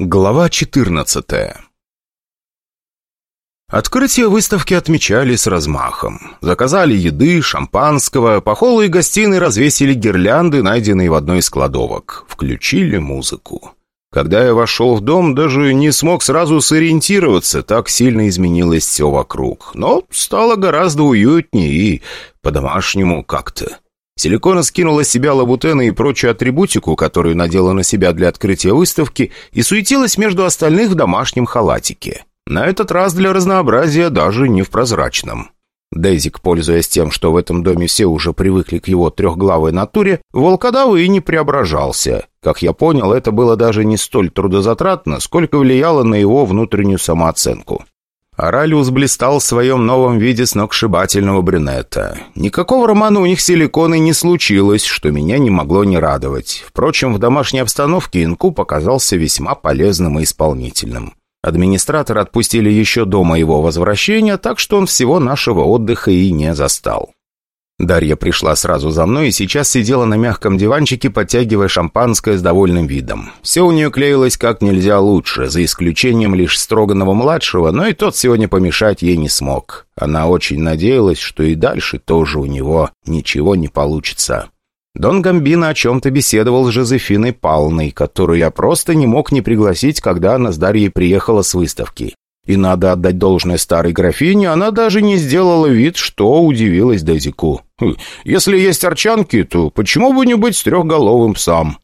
Глава 14 Открытие выставки отмечали с размахом. Заказали еды, шампанского, по холлу и гостиной развесили гирлянды, найденные в одной из кладовок. Включили музыку. Когда я вошел в дом, даже не смог сразу сориентироваться, так сильно изменилось все вокруг. Но стало гораздо уютнее и по-домашнему как-то. Силикона скинула с себя лабутены и прочую атрибутику, которую надела на себя для открытия выставки, и суетилась между остальных в домашнем халатике. На этот раз для разнообразия даже не в прозрачном. Дейзик, пользуясь тем, что в этом доме все уже привыкли к его трехглавой натуре, волкодавы и не преображался. Как я понял, это было даже не столь трудозатратно, сколько влияло на его внутреннюю самооценку. Оралиус блистал в своем новом виде сногсшибательного брюнета. Никакого романа у них силиконы не случилось, что меня не могло не радовать. Впрочем, в домашней обстановке Инку показался весьма полезным и исполнительным. Администратор отпустили еще до моего возвращения, так что он всего нашего отдыха и не застал. Дарья пришла сразу за мной и сейчас сидела на мягком диванчике, подтягивая шампанское с довольным видом. Все у нее клеилось как нельзя лучше, за исключением лишь Строганова-младшего, но и тот сегодня помешать ей не смог. Она очень надеялась, что и дальше тоже у него ничего не получится. Дон Гамбино о чем-то беседовал с Жозефиной Палной, которую я просто не мог не пригласить, когда она с Дарьей приехала с выставки. И надо отдать должное старой графине, она даже не сделала вид, что удивилась Дезику. «Если есть арчанки, то почему бы не быть трехголовым псом?»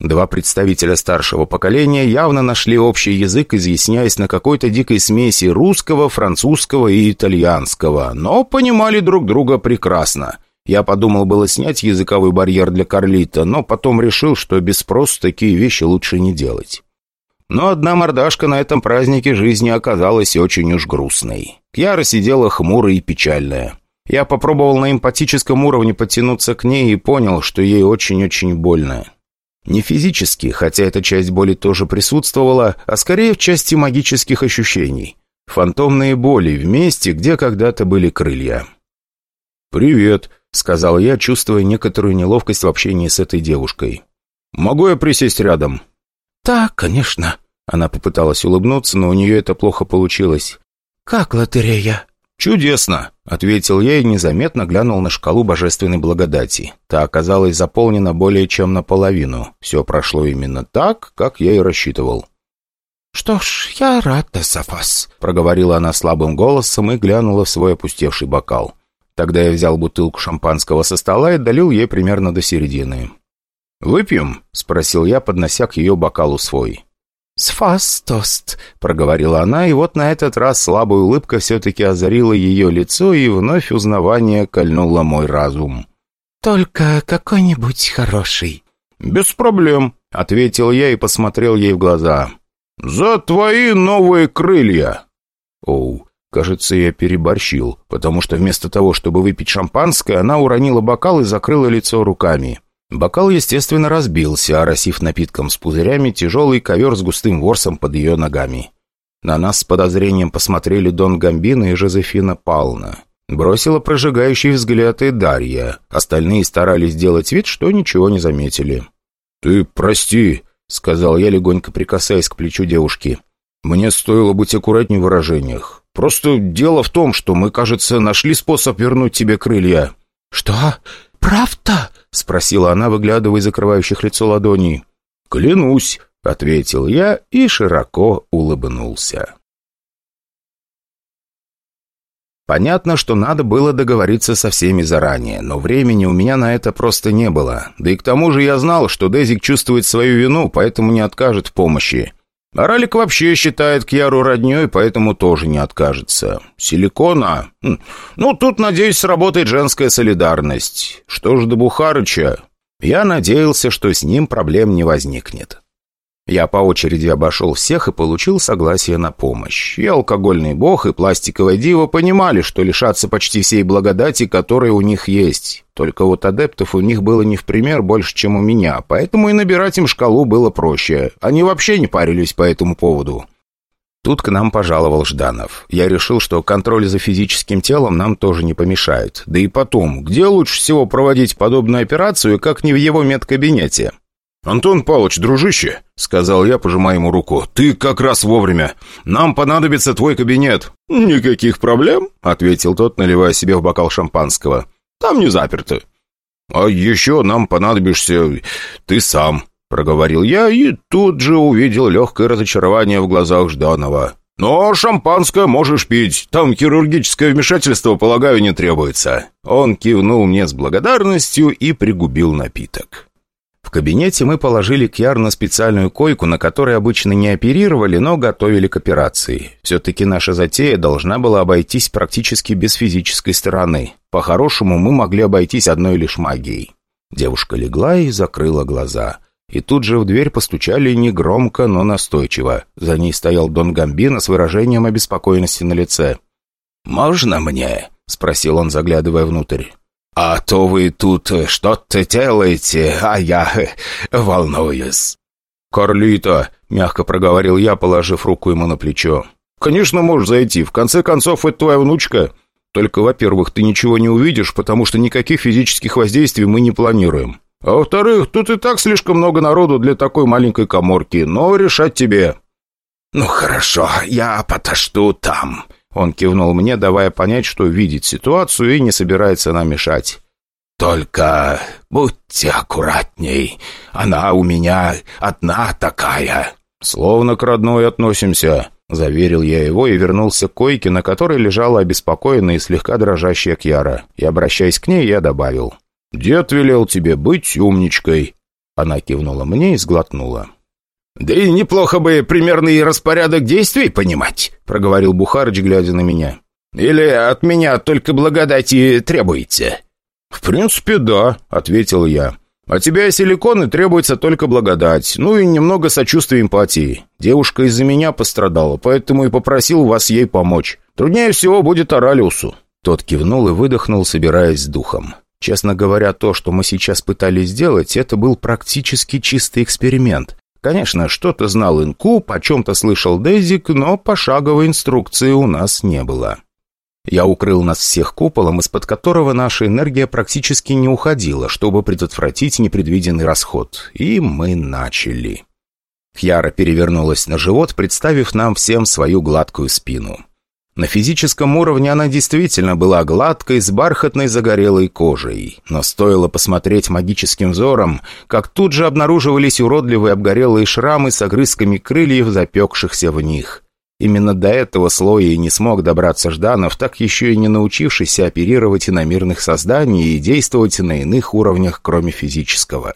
Два представителя старшего поколения явно нашли общий язык, изъясняясь на какой-то дикой смеси русского, французского и итальянского, но понимали друг друга прекрасно. Я подумал было снять языковой барьер для Карлита, но потом решил, что без спроса такие вещи лучше не делать. Но одна мордашка на этом празднике жизни оказалась очень уж грустной. Кьяра сидела хмурая и печальная. Я попробовал на эмпатическом уровне подтянуться к ней и понял, что ей очень-очень больно. Не физически, хотя эта часть боли тоже присутствовала, а скорее в части магических ощущений. Фантомные боли в месте, где когда-то были крылья. «Привет», — сказал я, чувствуя некоторую неловкость в общении с этой девушкой. «Могу я присесть рядом?» «Так, конечно». Она попыталась улыбнуться, но у нее это плохо получилось. «Как лотерея?» «Чудесно!» — ответил я и незаметно глянул на шкалу божественной благодати. Та оказалась заполнена более чем наполовину. Все прошло именно так, как я и рассчитывал. «Что ж, я рада за вас», — проговорила она слабым голосом и глянула в свой опустевший бокал. Тогда я взял бутылку шампанского со стола и долил ей примерно до середины. «Выпьем?» — спросил я, поднося к ее бокалу свой. «С вас тост», — проговорила она, и вот на этот раз слабая улыбка все-таки озарила ее лицо, и вновь узнавание кольнуло мой разум. «Только какой-нибудь хороший». «Без проблем», — ответил я и посмотрел ей в глаза. «За твои новые крылья!» Оу, кажется, я переборщил, потому что вместо того, чтобы выпить шампанское, она уронила бокал и закрыла лицо руками. Бокал, естественно, разбился, оросив напитком с пузырями тяжелый ковер с густым ворсом под ее ногами. На нас с подозрением посмотрели Дон Гамбина и Жозефина Пална. Бросила прожигающий взгляд и Дарья. Остальные старались сделать вид, что ничего не заметили. «Ты прости», — сказал я, легонько прикасаясь к плечу девушки. «Мне стоило быть аккуратней в выражениях. Просто дело в том, что мы, кажется, нашли способ вернуть тебе крылья». «Что? Правда?» — спросила она, выглядывая из закрывающих лицо ладоней. «Клянусь», — ответил я и широко улыбнулся. Понятно, что надо было договориться со всеми заранее, но времени у меня на это просто не было. Да и к тому же я знал, что Дезик чувствует свою вину, поэтому не откажет в помощи. Ралик вообще считает Кьяру роднёй, поэтому тоже не откажется. Силикона? Хм. Ну, тут, надеюсь, сработает женская солидарность. Что ж до Бухарыча? Я надеялся, что с ним проблем не возникнет. Я по очереди обошел всех и получил согласие на помощь. И алкогольный бог, и пластиковая дива понимали, что лишаться почти всей благодати, которая у них есть. Только вот адептов у них было не в пример больше, чем у меня, поэтому и набирать им шкалу было проще. Они вообще не парились по этому поводу. Тут к нам пожаловал Жданов. Я решил, что контроль за физическим телом нам тоже не помешает. Да и потом, где лучше всего проводить подобную операцию, как не в его медкабинете? «Антон Павлович, дружище», — сказал я, пожимая ему руку. «Ты как раз вовремя. Нам понадобится твой кабинет». «Никаких проблем», — ответил тот, наливая себе в бокал шампанского. «Там не заперто». «А еще нам понадобишься ты сам», — проговорил я и тут же увидел легкое разочарование в глазах Жданова. «Но шампанское можешь пить. Там хирургическое вмешательство, полагаю, не требуется». Он кивнул мне с благодарностью и пригубил напиток. В кабинете мы положили Кьяр на специальную койку, на которой обычно не оперировали, но готовили к операции. Все-таки наша затея должна была обойтись практически без физической стороны. По-хорошему, мы могли обойтись одной лишь магией. Девушка легла и закрыла глаза. И тут же в дверь постучали негромко, но настойчиво. За ней стоял Дон Гамбино с выражением обеспокоенности на лице. «Можно мне?» — спросил он, заглядывая внутрь. «А то вы тут что-то делаете, а я волнуюсь». «Карлита», — мягко проговорил я, положив руку ему на плечо. «Конечно, можешь зайти. В конце концов, это твоя внучка. Только, во-первых, ты ничего не увидишь, потому что никаких физических воздействий мы не планируем. А во-вторых, тут и так слишком много народу для такой маленькой коморки, но решать тебе». «Ну хорошо, я подожду там», он кивнул мне, давая понять, что видит ситуацию и не собирается нам мешать. «Только будьте аккуратней. Она у меня одна такая». «Словно к родной относимся», — заверил я его и вернулся к койке, на которой лежала обеспокоенная и слегка дрожащая Кьяра. И, обращаясь к ней, я добавил. «Дед велел тебе быть умничкой». Она кивнула мне и сглотнула. «Да и неплохо бы примерный распорядок действий понимать», — проговорил Бухарыч, глядя на меня. «Или от меня только благодати требуете?» «В принципе, да», — ответил я. «От тебя, силиконы, требуется только благодать, ну и немного сочувствия эмпатии. Девушка из-за меня пострадала, поэтому и попросил вас ей помочь. Труднее всего будет Оралиусу». Тот кивнул и выдохнул, собираясь с духом. Честно говоря, то, что мы сейчас пытались сделать, это был практически чистый эксперимент. Конечно, что-то знал Инкуб, о чем-то слышал Дезик, но пошаговой инструкции у нас не было. Я укрыл нас всех куполом, из-под которого наша энергия практически не уходила, чтобы предотвратить непредвиденный расход. И мы начали. Кьяра перевернулась на живот, представив нам всем свою гладкую спину. На физическом уровне она действительно была гладкой, с бархатной загорелой кожей. Но стоило посмотреть магическим взором, как тут же обнаруживались уродливые обгорелые шрамы с огрызками крыльев, запекшихся в них. Именно до этого слоя и не смог добраться Жданов, так еще и не научившийся оперировать иномирных созданий и действовать на иных уровнях, кроме физического.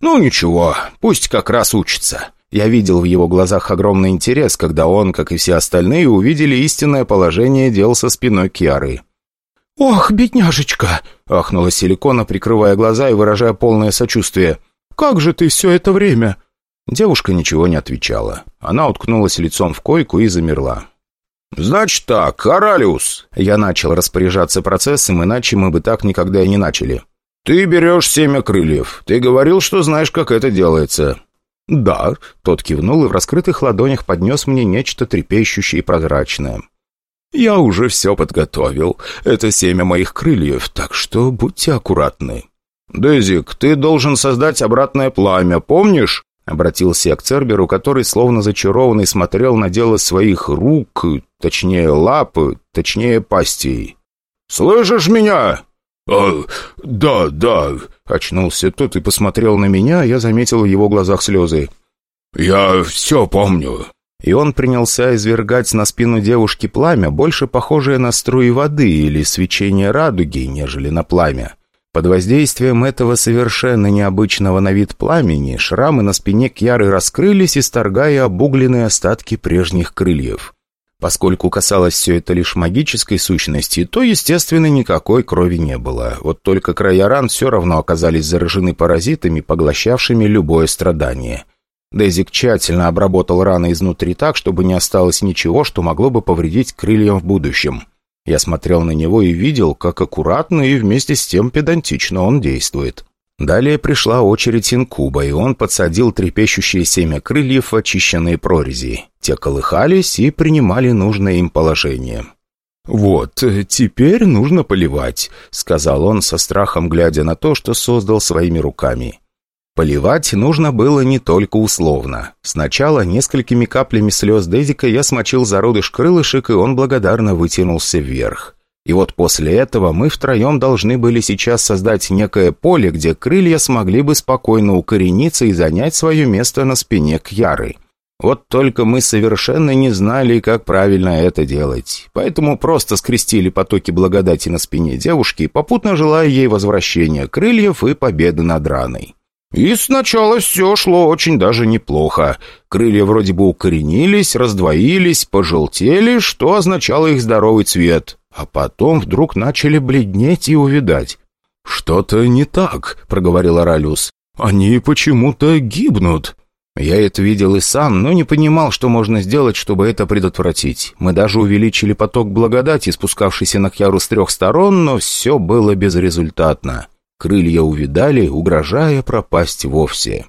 «Ну ничего, пусть как раз учится». Я видел в его глазах огромный интерес, когда он, как и все остальные, увидели истинное положение дел со спиной Киары. «Ох, бедняжечка!» — ахнула Силикона, прикрывая глаза и выражая полное сочувствие. «Как же ты все это время?» Девушка ничего не отвечала. Она уткнулась лицом в койку и замерла. «Значит так, Оралиус!» Я начал распоряжаться процессом, иначе мы бы так никогда и не начали. «Ты берешь семя крыльев. Ты говорил, что знаешь, как это делается. «Да», — тот кивнул и в раскрытых ладонях поднес мне нечто трепещущее и прозрачное. «Я уже все подготовил. Это семя моих крыльев, так что будьте аккуратны». «Дезик, ты должен создать обратное пламя, помнишь?» Обратился я к Церберу, который, словно зачарованный, смотрел на дело своих рук, точнее лап, точнее пастей. «Слышишь меня?» «А, да, да», — очнулся тот и посмотрел на меня, я заметил в его глазах слезы. «Я все помню». И он принялся извергать на спину девушки пламя, больше похожее на струи воды или свечение радуги, нежели на пламя. Под воздействием этого совершенно необычного на вид пламени шрамы на спине Кьяры раскрылись, исторгая обугленные остатки прежних крыльев. Поскольку касалось все это лишь магической сущности, то, естественно, никакой крови не было. Вот только края ран все равно оказались заражены паразитами, поглощавшими любое страдание. Дезик тщательно обработал раны изнутри так, чтобы не осталось ничего, что могло бы повредить крыльям в будущем. Я смотрел на него и видел, как аккуратно и вместе с тем педантично он действует. Далее пришла очередь инкуба, и он подсадил трепещущие семя крыльев в очищенные прорези. Те колыхались и принимали нужное им положение. «Вот, теперь нужно поливать», — сказал он со страхом, глядя на то, что создал своими руками. Поливать нужно было не только условно. Сначала несколькими каплями слез Дезика я смочил зародыш крылышек, и он благодарно вытянулся вверх. И вот после этого мы втроем должны были сейчас создать некое поле, где крылья смогли бы спокойно укорениться и занять свое место на спине Кьяры. Вот только мы совершенно не знали, как правильно это делать. Поэтому просто скрестили потоки благодати на спине девушки, попутно желая ей возвращения крыльев и победы над раной. И сначала все шло очень даже неплохо. Крылья вроде бы укоренились, раздвоились, пожелтели, что означало их здоровый цвет. А потом вдруг начали бледнеть и увидать. «Что-то не так», — проговорил Оралиус. «Они почему-то гибнут». Я это видел и сам, но не понимал, что можно сделать, чтобы это предотвратить. Мы даже увеличили поток благодати, спускавшийся на Кьяру с трех сторон, но все было безрезультатно. Крылья увидали, угрожая пропасть вовсе.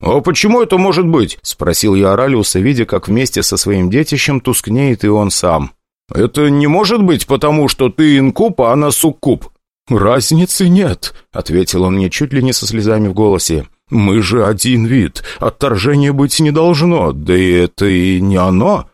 «А почему это может быть?» — спросил я Оралиуса, видя, как вместе со своим детищем тускнеет и он сам. «Это не может быть потому, что ты инкуб, а она суккуб?» «Разницы нет», — ответил он мне чуть ли не со слезами в голосе. «Мы же один вид. Отторжения быть не должно, да и это и не оно».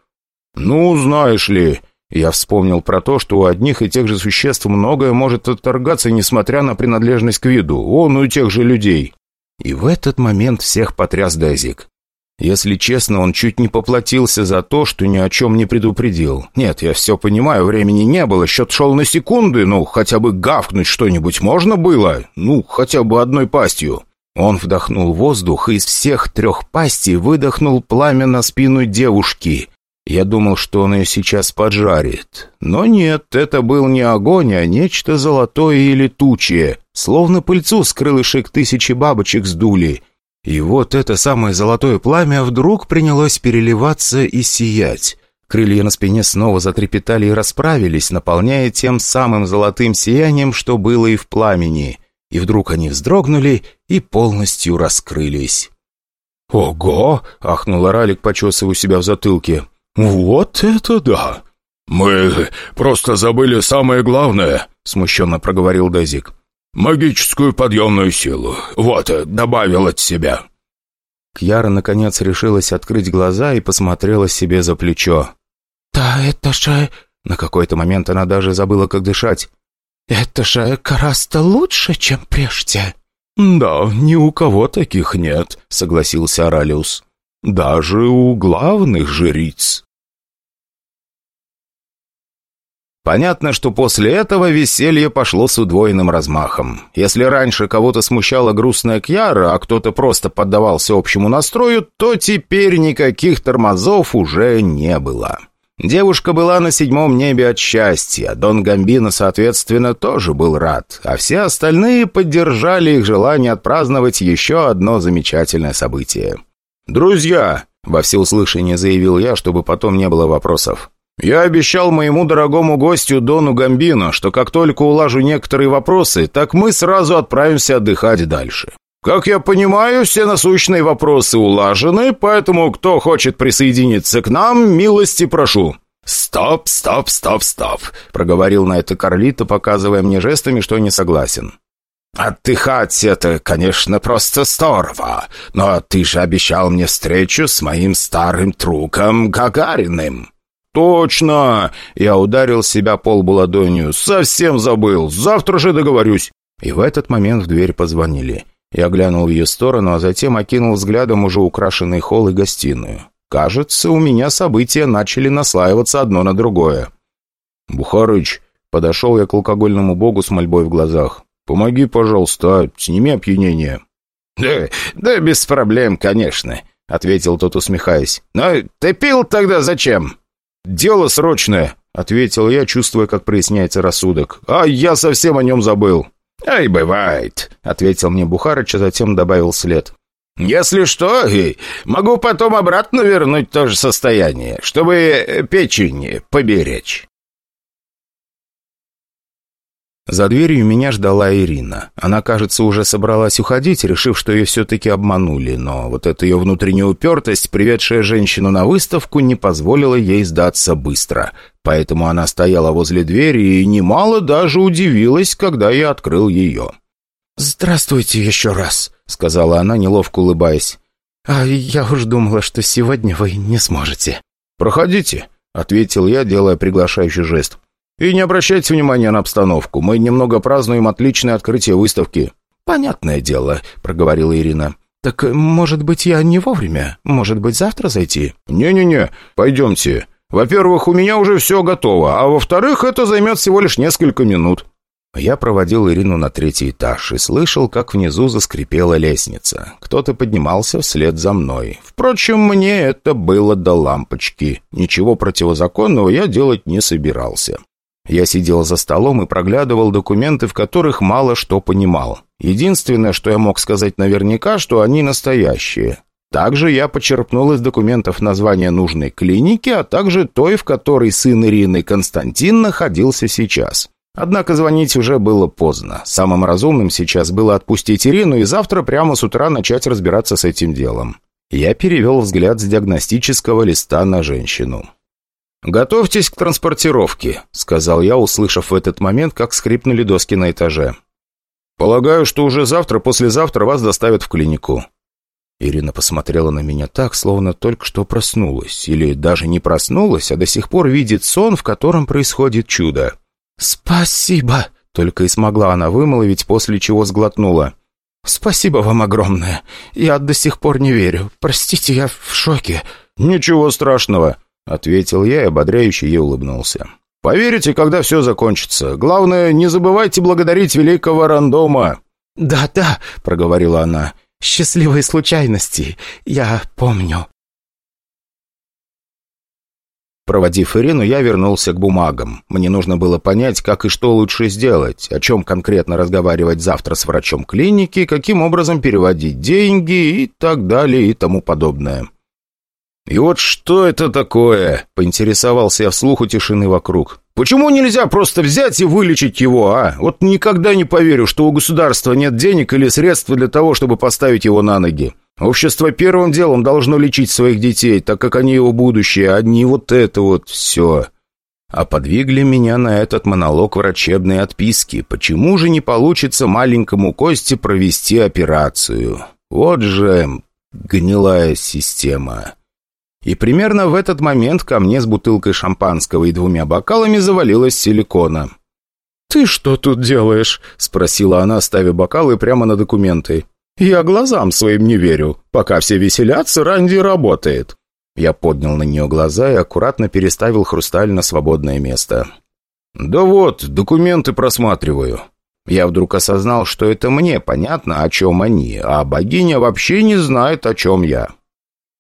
«Ну, знаешь ли...» Я вспомнил про то, что у одних и тех же существ многое может отторгаться, несмотря на принадлежность к виду. Он у тех же людей. И в этот момент всех потряс Дезик. Если честно, он чуть не поплатился за то, что ни о чем не предупредил. Нет, я все понимаю, времени не было, счет шел на секунды, ну, хотя бы гавкнуть что-нибудь можно было, ну, хотя бы одной пастью. Он вдохнул воздух и из всех трех пастей выдохнул пламя на спину девушки. Я думал, что он ее сейчас поджарит. Но нет, это был не огонь, а нечто золотое и летучее. Словно пыльцу с крылышек тысячи бабочек сдули. И вот это самое золотое пламя вдруг принялось переливаться и сиять. Крылья на спине снова затрепетали и расправились, наполняя тем самым золотым сиянием, что было и в пламени и вдруг они вздрогнули и полностью раскрылись. «Ого!» — ахнул Ралик, почесывая себя в затылке. «Вот это да!» «Мы просто забыли самое главное», — смущенно проговорил Дезик. «Магическую подъемную силу. Вот, добавил от себя». Кьяра, наконец, решилась открыть глаза и посмотрела себе за плечо. «Да это же...» На какой-то момент она даже забыла, как дышать. «Это же гораздо лучше, чем прежде». «Да, ни у кого таких нет», — согласился Оралиус. «Даже у главных жриц». Понятно, что после этого веселье пошло с удвоенным размахом. Если раньше кого-то смущала грустная Кьяра, а кто-то просто поддавался общему настрою, то теперь никаких тормозов уже не было. Девушка была на седьмом небе от счастья, Дон Гамбино, соответственно, тоже был рад, а все остальные поддержали их желание отпраздновать еще одно замечательное событие. «Друзья!» — во всеуслышание заявил я, чтобы потом не было вопросов. «Я обещал моему дорогому гостю Дону Гамбино, что как только улажу некоторые вопросы, так мы сразу отправимся отдыхать дальше. Как я понимаю, все насущные вопросы улажены, поэтому кто хочет присоединиться к нам, милости прошу». «Стоп, стоп, стоп, стоп», — проговорил на это Карлито, показывая мне жестами, что не согласен. «Отдыхать — это, конечно, просто здорово, но ты же обещал мне встречу с моим старым другом Гагариным». «Точно!» — я ударил себя полбу ладонью. «Совсем забыл! Завтра же договорюсь!» И в этот момент в дверь позвонили. Я глянул в ее сторону, а затем окинул взглядом уже украшенный холл и гостиную. Кажется, у меня события начали наслаиваться одно на другое. «Бухарыч», — подошел я к алкогольному богу с мольбой в глазах. «Помоги, пожалуйста, сними опьянение». «Да, да без проблем, конечно», — ответил тот, усмехаясь. «Но ты пил тогда зачем?» «Дело срочное», — ответил я, чувствуя, как проясняется рассудок. «А я совсем о нем забыл». «Ай, бывает», — ответил мне Бухарыч, а затем добавил след. «Если что, могу потом обратно вернуть то же состояние, чтобы печень поберечь». За дверью меня ждала Ирина. Она, кажется, уже собралась уходить, решив, что ее все-таки обманули, но вот эта ее внутренняя упертость, приведшая женщину на выставку, не позволила ей сдаться быстро. Поэтому она стояла возле двери и немало даже удивилась, когда я открыл ее. «Здравствуйте еще раз», — сказала она, неловко улыбаясь. «А я уж думала, что сегодня вы не сможете». «Проходите», — ответил я, делая приглашающий жест. «И не обращайте внимания на обстановку. Мы немного празднуем отличное открытие выставки». «Понятное дело», — проговорила Ирина. «Так, может быть, я не вовремя? Может быть, завтра зайти?» «Не-не-не, пойдемте. Во-первых, у меня уже все готово, а во-вторых, это займет всего лишь несколько минут». Я проводил Ирину на третий этаж и слышал, как внизу заскрипела лестница. Кто-то поднимался вслед за мной. Впрочем, мне это было до лампочки. Ничего противозаконного я делать не собирался. Я сидел за столом и проглядывал документы, в которых мало что понимал. Единственное, что я мог сказать наверняка, что они настоящие. Также я почерпнул из документов название нужной клиники, а также той, в которой сын Ирины Константин находился сейчас. Однако звонить уже было поздно. Самым разумным сейчас было отпустить Ирину и завтра прямо с утра начать разбираться с этим делом. Я перевел взгляд с диагностического листа на женщину. «Готовьтесь к транспортировке», — сказал я, услышав в этот момент, как скрипнули доски на этаже. «Полагаю, что уже завтра-послезавтра вас доставят в клинику». Ирина посмотрела на меня так, словно только что проснулась. Или даже не проснулась, а до сих пор видит сон, в котором происходит чудо. «Спасибо!» — только и смогла она вымолвить, после чего сглотнула. «Спасибо вам огромное. Я до сих пор не верю. Простите, я в шоке». «Ничего страшного», — ответил я и ободряюще ей улыбнулся. «Поверите, когда все закончится. Главное, не забывайте благодарить великого рандома». «Да-да», — проговорила она, — «счастливые случайности. Я помню». Проводив Ирину, я вернулся к бумагам. Мне нужно было понять, как и что лучше сделать, о чем конкретно разговаривать завтра с врачом клиники, каким образом переводить деньги и так далее и тому подобное. «И вот что это такое?» — поинтересовался я вслух у тишины вокруг. «Почему нельзя просто взять и вылечить его, а? Вот никогда не поверю, что у государства нет денег или средств для того, чтобы поставить его на ноги. Общество первым делом должно лечить своих детей, так как они его будущее, а не вот это вот все. А подвигли меня на этот монолог врачебной отписки. Почему же не получится маленькому Косте провести операцию? Вот же гнилая система. И примерно в этот момент ко мне с бутылкой шампанского и двумя бокалами завалилась силикона. «Ты что тут делаешь?» — спросила она, ставя бокалы прямо на документы. «Я глазам своим не верю. Пока все веселятся, Ранди работает». Я поднял на нее глаза и аккуратно переставил хрусталь на свободное место. «Да вот, документы просматриваю». Я вдруг осознал, что это мне понятно, о чем они, а богиня вообще не знает, о чем я.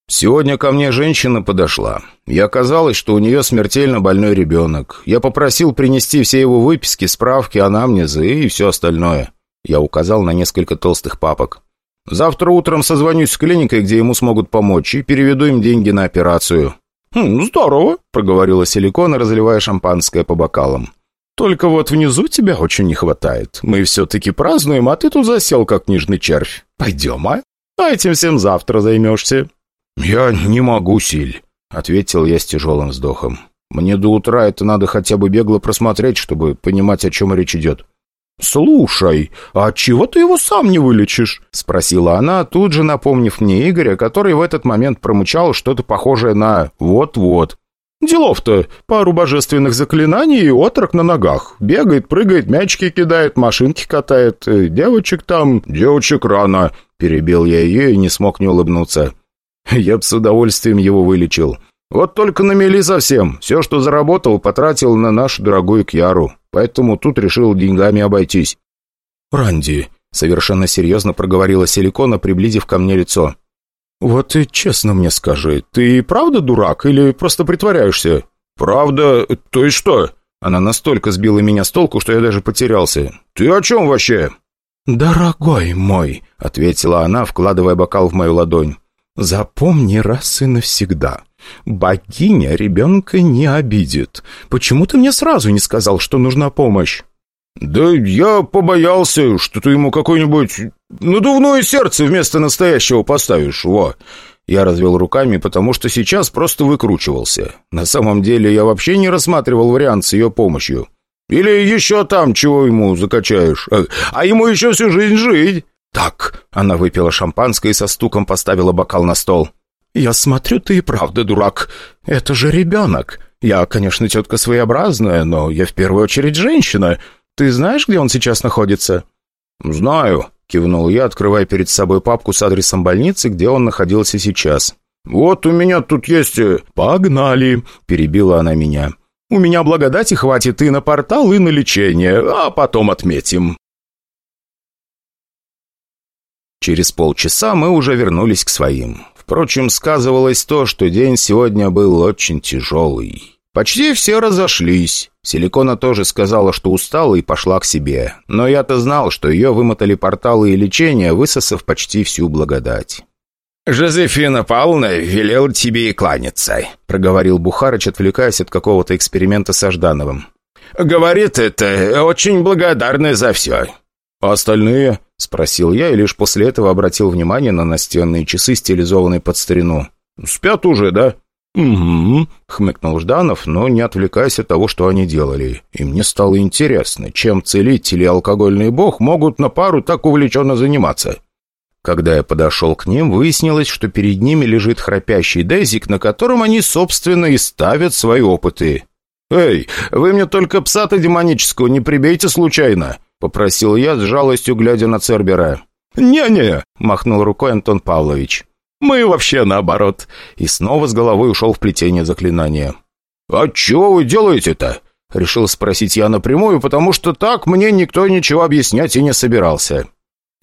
Сегодня ко мне женщина подошла. И оказалось, что у нее смертельно больной ребенок. Я попросил принести все его выписки, справки, анамнезы и все остальное. Я указал на несколько толстых папок. Завтра утром созвонюсь с клиникой, где ему смогут помочь, и переведу им деньги на операцию». «Хм, «Здорово», — проговорила Силикона, разливая шампанское по бокалам. «Только вот внизу тебя очень не хватает. Мы все-таки празднуем, а ты тут засел, как нежный червь. Пойдем, а? А этим всем завтра займешься». «Я не могу, Силь», — ответил я с тяжелым вздохом. «Мне до утра это надо хотя бы бегло просмотреть, чтобы понимать, о чем речь идет». «Слушай, а чего ты его сам не вылечишь?» — спросила она, тут же напомнив мне Игоря, который в этот момент промычал что-то похожее на «вот-вот». «Делов-то, пару божественных заклинаний и отрок на ногах. Бегает, прыгает, мячики кидает, машинки катает. Э, девочек там...» «Девочек рано», — перебил я ее и не смог не улыбнуться. «Я б с удовольствием его вылечил. Вот только на мели совсем. Все, что заработал, потратил на нашу дорогую Кьяру поэтому тут решил деньгами обойтись». «Ранди», — совершенно серьезно проговорила Силикона, приблизив ко мне лицо. «Вот и честно мне скажи, ты правда дурак или просто притворяешься?» «Правда? То есть что?» Она настолько сбила меня с толку, что я даже потерялся. «Ты о чем вообще?» «Дорогой мой», — ответила она, вкладывая бокал в мою ладонь. «Запомни раз и навсегда. «Богиня ребенка не обидит. Почему ты мне сразу не сказал, что нужна помощь?» «Да я побоялся, что ты ему какое-нибудь надувное сердце вместо настоящего поставишь, во!» Я развел руками, потому что сейчас просто выкручивался. На самом деле я вообще не рассматривал вариант с ее помощью. Или еще там чего ему закачаешь? А, а ему еще всю жизнь жить!» «Так», — она выпила шампанское и со стуком поставила бокал на стол. «Я смотрю, ты и правда дурак. Это же ребенок. Я, конечно, тетка своеобразная, но я в первую очередь женщина. Ты знаешь, где он сейчас находится?» «Знаю», — кивнул я, открывая перед собой папку с адресом больницы, где он находился сейчас. «Вот у меня тут есть...» э, «Погнали!» — перебила она меня. «У меня благодати хватит и на портал, и на лечение, а потом отметим». Через полчаса мы уже вернулись к своим. Впрочем, сказывалось то, что день сегодня был очень тяжелый. Почти все разошлись. Силикона тоже сказала, что устала и пошла к себе. Но я-то знал, что ее вымотали порталы и лечение, высосав почти всю благодать. «Жозефина Павловна велел тебе и кланяться», — проговорил Бухарыч, отвлекаясь от какого-то эксперимента со Ждановым. «Говорит, это очень благодарны за все». «А остальные?» — спросил я, и лишь после этого обратил внимание на настенные часы, стилизованные под старину. «Спят уже, да?» «Угу», — хмыкнул Жданов, но не отвлекаясь от того, что они делали. И мне стало интересно, чем целитель и алкогольный бог могут на пару так увлеченно заниматься. Когда я подошел к ним, выяснилось, что перед ними лежит храпящий Дезик, на котором они, собственно, и ставят свои опыты. «Эй, вы мне только пса-то демонического не прибейте случайно!» — попросил я с жалостью, глядя на Цербера. «Не-не!» — махнул рукой Антон Павлович. «Мы вообще наоборот!» И снова с головой ушел в плетение заклинания. «А чего вы делаете-то?» — решил спросить я напрямую, потому что так мне никто ничего объяснять и не собирался.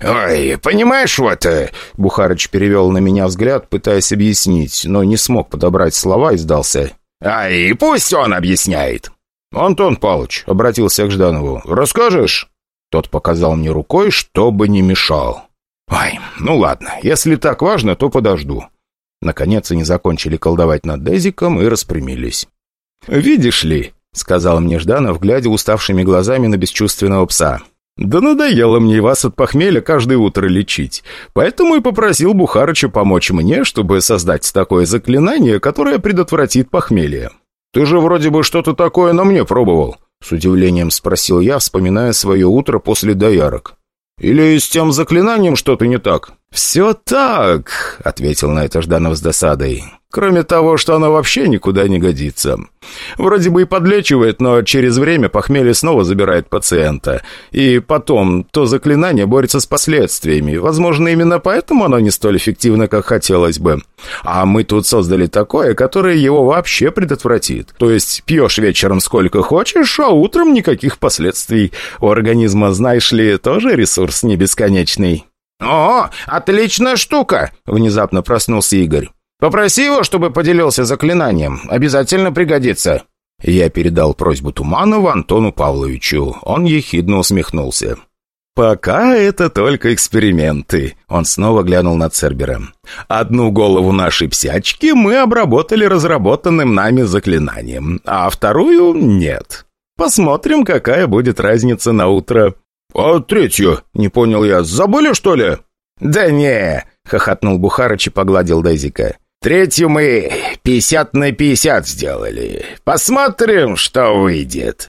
«Ой, понимаешь, вот...» э, Бухарыч перевел на меня взгляд, пытаясь объяснить, но не смог подобрать слова и сдался. «Ай, пусть он объясняет!» «Антон Павлович», — обратился к Жданову, — «расскажешь?» Тот показал мне рукой, чтобы не мешал. «Ай, ну ладно, если так важно, то подожду». Наконец они закончили колдовать над Дезиком и распрямились. «Видишь ли», — сказал мне Жданов, глядя уставшими глазами на бесчувственного пса, — «Да надоело мне вас от похмелья каждое утро лечить. Поэтому и попросил Бухарыча помочь мне, чтобы создать такое заклинание, которое предотвратит похмелье». «Ты же вроде бы что-то такое на мне пробовал», — с удивлением спросил я, вспоминая свое утро после доярок. «Или с тем заклинанием что-то не так?» «Все так», — ответил на это Жданов с досадой. Кроме того, что оно вообще никуда не годится. Вроде бы и подлечивает, но через время похмелье снова забирает пациента. И потом, то заклинание борется с последствиями. Возможно, именно поэтому оно не столь эффективно, как хотелось бы. А мы тут создали такое, которое его вообще предотвратит. То есть пьешь вечером сколько хочешь, а утром никаких последствий. У организма, знаешь ли, тоже ресурс не бесконечный. «О, отличная штука!» — внезапно проснулся Игорь. Попроси его, чтобы поделился заклинанием. Обязательно пригодится». Я передал просьбу Туманова Антону Павловичу. Он ехидно усмехнулся. «Пока это только эксперименты», — он снова глянул на Цербера. «Одну голову нашей псячки мы обработали разработанным нами заклинанием, а вторую — нет. Посмотрим, какая будет разница на утро». «А третью?» — не понял я. «Забыли, что ли?» «Да не!» — хохотнул Бухарыч и погладил Дезика. Третью мы пятьдесят на пятьдесят сделали. Посмотрим, что выйдет».